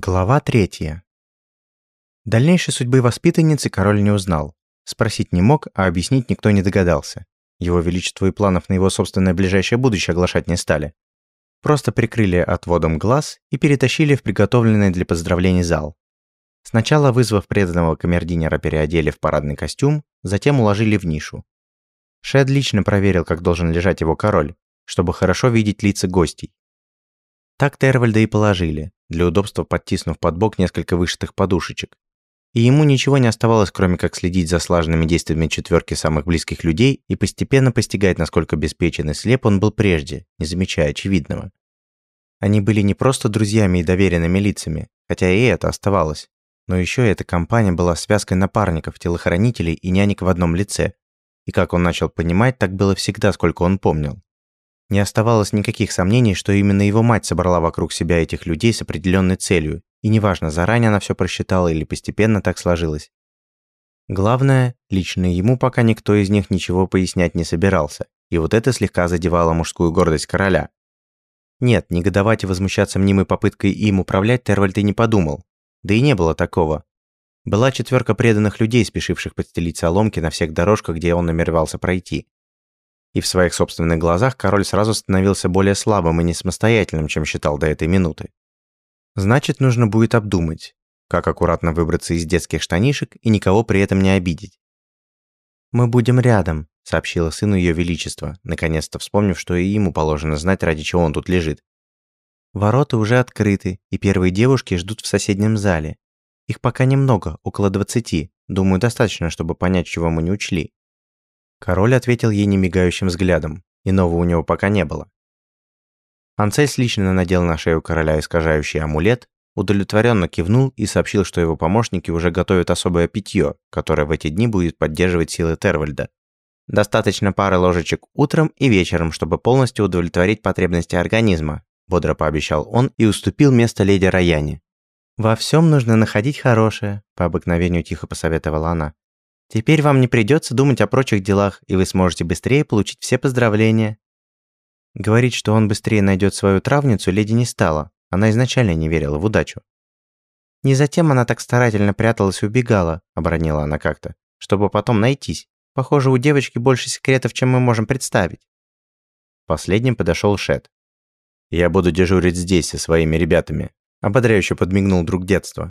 Глава третья. Дальнейшей судьбы воспитанницы король не узнал. Спросить не мог, а объяснить никто не догадался. Его величество и планов на его собственное ближайшее будущее оглашать не стали. Просто прикрыли отводом глаз и перетащили в приготовленный для поздравлений зал. Сначала, вызвав преданного камердинера, переодели в парадный костюм, затем уложили в нишу. Шед лично проверил, как должен лежать его король, чтобы хорошо видеть лица гостей. Так Тервальда и положили, для удобства подтиснув под бок несколько вышитых подушечек. И ему ничего не оставалось, кроме как следить за слаженными действиями четверки самых близких людей и постепенно постигать, насколько беспечен и слеп он был прежде, не замечая очевидного. Они были не просто друзьями и доверенными лицами, хотя и это оставалось, но еще эта компания была связкой напарников, телохранителей и нянек в одном лице. И как он начал понимать, так было всегда, сколько он помнил. Не оставалось никаких сомнений, что именно его мать собрала вокруг себя этих людей с определенной целью, и неважно, заранее она все просчитала или постепенно так сложилось. Главное, лично ему пока никто из них ничего пояснять не собирался, и вот это слегка задевало мужскую гордость короля. Нет, негодовать и возмущаться мнимой попыткой им управлять Тервальд и не подумал. Да и не было такого. Была четверка преданных людей, спешивших подстелить соломки на всех дорожках, где он намеревался пройти. И в своих собственных глазах король сразу становился более слабым и несамостоятельным, чем считал до этой минуты. Значит, нужно будет обдумать, как аккуратно выбраться из детских штанишек и никого при этом не обидеть. «Мы будем рядом», — сообщила сыну Ее Величество, наконец-то вспомнив, что и ему положено знать, ради чего он тут лежит. «Ворота уже открыты, и первые девушки ждут в соседнем зале. Их пока немного, около двадцати. Думаю, достаточно, чтобы понять, чего мы не учли. Король ответил ей немигающим взглядом, иного у него пока не было. Анцельс лично надел на шею короля искажающий амулет, удовлетворенно кивнул и сообщил, что его помощники уже готовят особое питье, которое в эти дни будет поддерживать силы Тервальда. Достаточно пары ложечек утром и вечером, чтобы полностью удовлетворить потребности организма, бодро пообещал он и уступил место леди Раяне. «Во всем нужно находить хорошее», – по обыкновению тихо посоветовала она. Теперь вам не придется думать о прочих делах, и вы сможете быстрее получить все поздравления». Говорить, что он быстрее найдет свою травницу, леди не стала. Она изначально не верила в удачу. «Не затем она так старательно пряталась и убегала», – оборонила она как-то, – «чтобы потом найтись. Похоже, у девочки больше секретов, чем мы можем представить». Последним подошел Шет. «Я буду дежурить здесь со своими ребятами», – ободряюще подмигнул друг детства.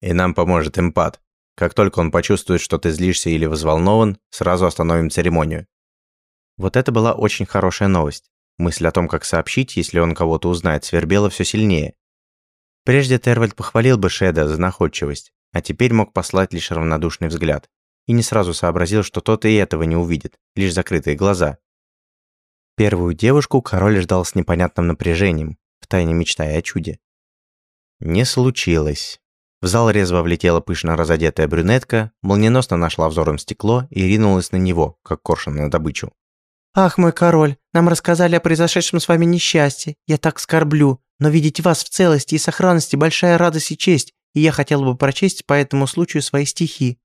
«И нам поможет импат. Как только он почувствует, что ты злишься или взволнован, сразу остановим церемонию. Вот это была очень хорошая новость. Мысль о том, как сообщить, если он кого-то узнает, свербела все сильнее. Прежде Тервальд похвалил бы Шеда за находчивость, а теперь мог послать лишь равнодушный взгляд. И не сразу сообразил, что тот и этого не увидит, лишь закрытые глаза. Первую девушку король ждал с непонятным напряжением, втайне мечтая о чуде. Не случилось. В зал резво влетела пышно разодетая брюнетка, молниеносно нашла взором стекло и ринулась на него, как коршун на добычу. «Ах, мой король, нам рассказали о произошедшем с вами несчастье. Я так скорблю, но видеть вас в целости и сохранности – большая радость и честь, и я хотела бы прочесть по этому случаю свои стихи».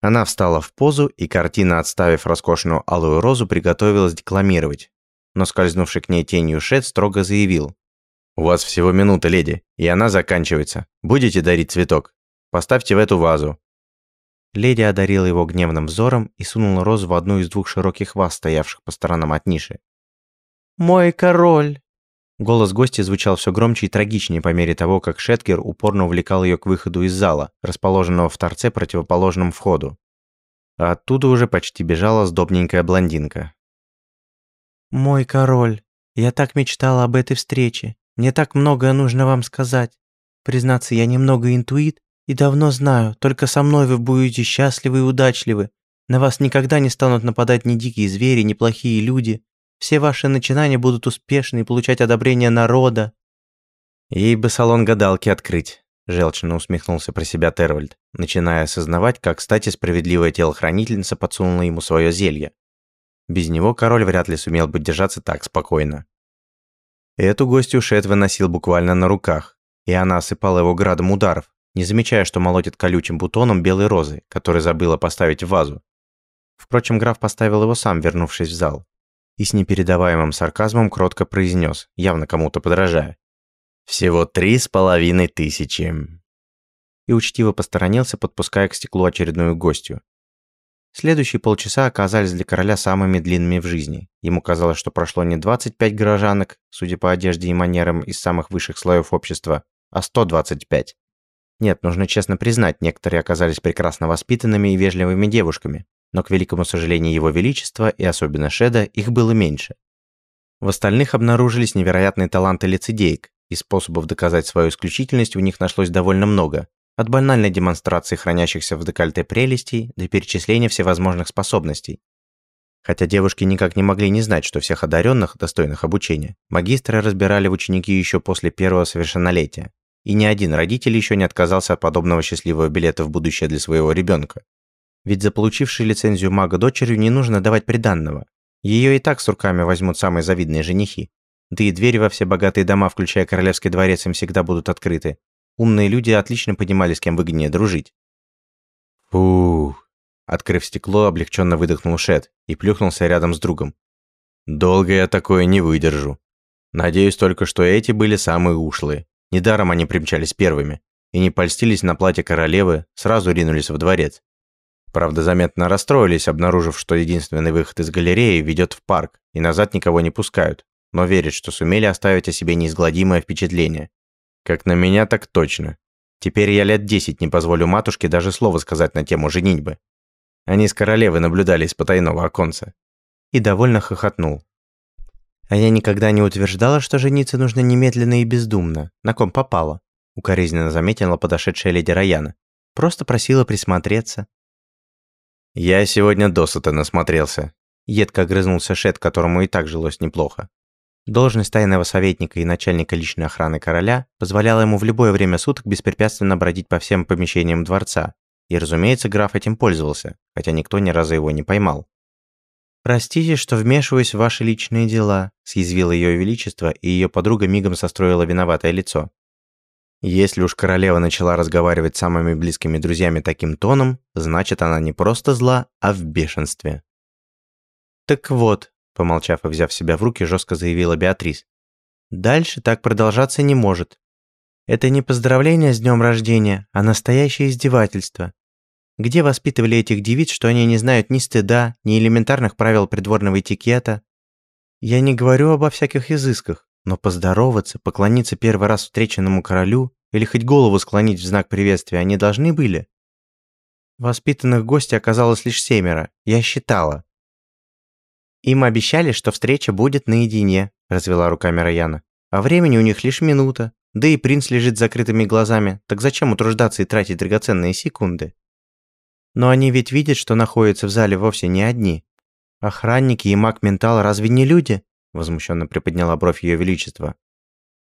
Она встала в позу, и картина, отставив роскошную алую розу, приготовилась декламировать. Но скользнувший к ней тенью Шет строго заявил. «У вас всего минута, леди, и она заканчивается. Будете дарить цветок? Поставьте в эту вазу». Леди одарила его гневным взором и сунула розу в одну из двух широких ваз, стоявших по сторонам от ниши. «Мой король!» Голос гостя звучал все громче и трагичнее по мере того, как Шеткер упорно увлекал ее к выходу из зала, расположенного в торце противоположном входу. А оттуда уже почти бежала сдобненькая блондинка. «Мой король, я так мечтала об этой встрече. Мне так многое нужно вам сказать. Признаться, я немного интуит и давно знаю, только со мной вы будете счастливы и удачливы. На вас никогда не станут нападать ни дикие звери, ни плохие люди. Все ваши начинания будут успешны и получать одобрение народа». «Ей бы салон гадалки открыть», – желчно усмехнулся про себя Тервальд, начиная осознавать, как, кстати, справедливая телохранительница подсунула ему свое зелье. Без него король вряд ли сумел бы держаться так спокойно. Эту гостью Шет выносил буквально на руках, и она осыпала его градом ударов, не замечая, что молотит колючим бутоном белой розы, который забыла поставить в вазу. Впрочем, граф поставил его сам, вернувшись в зал, и с непередаваемым сарказмом кротко произнес, явно кому-то подражая. Всего три с половиной тысячи. И учтиво посторонился, подпуская к стеклу очередную гостью. Следующие полчаса оказались для короля самыми длинными в жизни. Ему казалось, что прошло не 25 горожанок, судя по одежде и манерам из самых высших слоев общества, а 125. Нет, нужно честно признать, некоторые оказались прекрасно воспитанными и вежливыми девушками, но, к великому сожалению Его Величества, и особенно Шеда, их было меньше. В остальных обнаружились невероятные таланты лицедеек, и способов доказать свою исключительность у них нашлось довольно много, от банальной демонстрации хранящихся в декольте прелестей до перечисления всевозможных способностей. Хотя девушки никак не могли не знать, что всех одаренных, достойных обучения, магистры разбирали в ученики еще после первого совершеннолетия, и ни один родитель еще не отказался от подобного счастливого билета в будущее для своего ребенка. Ведь заполучившей лицензию мага дочерью не нужно давать приданного. Ее и так с руками возьмут самые завидные женихи. Да и двери во все богатые дома, включая королевский дворец, им всегда будут открыты. Умные люди отлично понимали, с кем выгоднее дружить. Фух. Открыв стекло, облегченно выдохнул Шет и плюхнулся рядом с другом. Долго я такое не выдержу. Надеюсь только, что эти были самые ушлые. Недаром они примчались первыми и не польстились на платье королевы, сразу ринулись в дворец. Правда, заметно расстроились, обнаружив, что единственный выход из галереи ведет в парк, и назад никого не пускают но верит, что сумели оставить о себе неизгладимое впечатление. Как на меня, так точно. Теперь я лет десять не позволю матушке даже слова сказать на тему женитьбы. Они с королевой наблюдали из потайного оконца. И довольно хохотнул. А я никогда не утверждала, что жениться нужно немедленно и бездумно. На ком попало. Укоризненно заметила подошедшая леди Раяна. Просто просила присмотреться. Я сегодня досыта насмотрелся. Едко огрызнулся Шет, которому и так жилось неплохо. Должность тайного советника и начальника личной охраны короля позволяла ему в любое время суток беспрепятственно бродить по всем помещениям дворца. И, разумеется, граф этим пользовался, хотя никто ни разу его не поймал. «Простите, что вмешиваюсь в ваши личные дела», – съязвило ее величество, и ее подруга мигом состроила виноватое лицо. Если уж королева начала разговаривать с самыми близкими друзьями таким тоном, значит она не просто зла, а в бешенстве. «Так вот, Помолчав и взяв себя в руки, жестко заявила Беатрис. «Дальше так продолжаться не может. Это не поздравление с днем рождения, а настоящее издевательство. Где воспитывали этих девиц, что они не знают ни стыда, ни элементарных правил придворного этикета? Я не говорю обо всяких изысках, но поздороваться, поклониться первый раз встреченному королю или хоть голову склонить в знак приветствия они должны были. Воспитанных гостей оказалось лишь семеро, я считала. «Им обещали, что встреча будет наедине», – развела руками Раяна. «А времени у них лишь минута. Да и принц лежит с закрытыми глазами, так зачем утруждаться и тратить драгоценные секунды?» «Но они ведь видят, что находятся в зале вовсе не одни. Охранники и маг-ментал разве не люди?» – возмущенно приподняла бровь ее величества.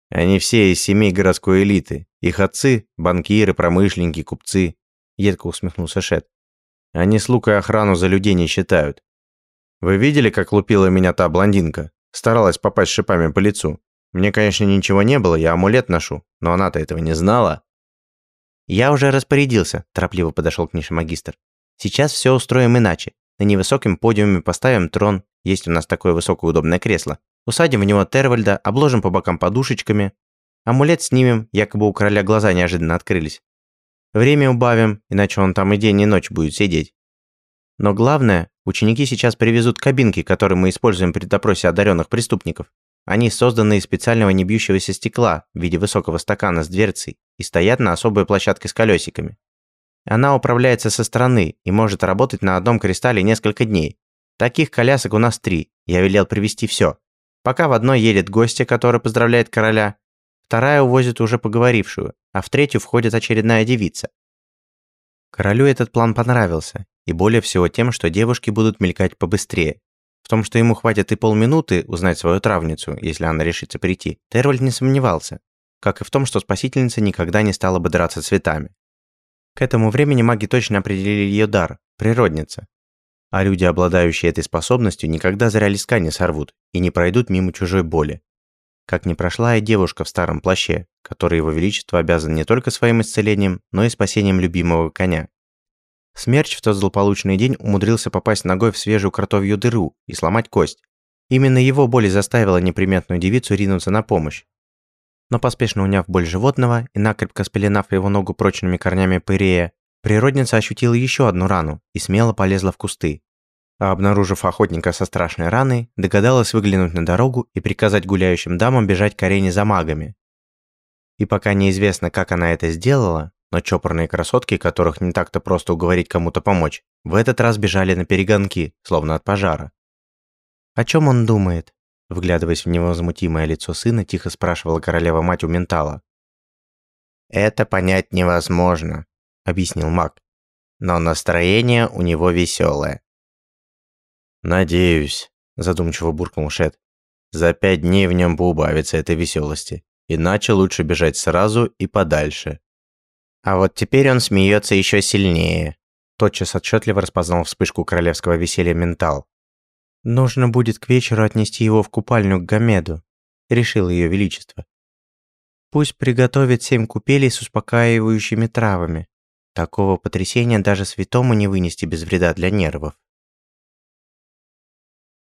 «Они все из семей городской элиты. Их отцы – банкиры, промышленники, купцы», – едко усмехнулся Шет. «Они слуг и охрану за людей не считают. Вы видели, как лупила меня та блондинка? Старалась попасть шипами по лицу. Мне, конечно, ничего не было, я амулет ношу, но она-то этого не знала. Я уже распорядился, торопливо подошел к нише магистр. Сейчас все устроим иначе. На невысоком подиуме поставим трон, есть у нас такое высокое удобное кресло. Усадим в него Тервальда, обложим по бокам подушечками. Амулет снимем, якобы у короля глаза неожиданно открылись. Время убавим, иначе он там и день, и ночь будет сидеть. Но главное, ученики сейчас привезут кабинки, которые мы используем при допросе одаренных преступников. Они созданы из специального небьющегося стекла в виде высокого стакана с дверцей и стоят на особой площадке с колесиками. Она управляется со стороны и может работать на одном кристалле несколько дней. Таких колясок у нас три, я велел привезти все. Пока в одной едет гостья, которая поздравляет короля, вторая увозит уже поговорившую, а в третью входит очередная девица. Королю этот план понравился, и более всего тем, что девушки будут мелькать побыстрее. В том, что ему хватит и полминуты узнать свою травницу, если она решится прийти, Тервальд не сомневался. Как и в том, что спасительница никогда не стала бы драться цветами. К этому времени маги точно определили ее дар – природница. А люди, обладающие этой способностью, никогда зря леска не сорвут и не пройдут мимо чужой боли. Как не прошла и девушка в старом плаще, которой его величество обязан не только своим исцелением, но и спасением любимого коня. Смерч в тот злополучный день умудрился попасть ногой в свежую кротовью дыру и сломать кость. Именно его боль заставила неприметную девицу ринуться на помощь. Но поспешно уняв боль животного и накрепко спеленав его ногу прочными корнями пырея, природница ощутила еще одну рану и смело полезла в кусты. А обнаружив охотника со страшной раной, догадалась выглянуть на дорогу и приказать гуляющим дамам бежать к арене за магами. И пока неизвестно, как она это сделала, но чопорные красотки, которых не так-то просто уговорить кому-то помочь, в этот раз бежали на перегонки, словно от пожара. «О чем он думает?» Вглядываясь в невозмутимое лицо сына, тихо спрашивала королева-мать у ментала. «Это понять невозможно», — объяснил маг. «Но настроение у него веселое». «Надеюсь», — задумчиво буркнул Шет. «За пять дней в нем поубавится этой веселости. Иначе лучше бежать сразу и подальше». «А вот теперь он смеется еще сильнее», — тотчас отчетливо распознал вспышку королевского веселья ментал. Нужно будет к вечеру отнести его в купальню к Гамеду, решил ее величество. Пусть приготовит семь купелей с успокаивающими травами. Такого потрясения даже святому не вынести без вреда для нервов.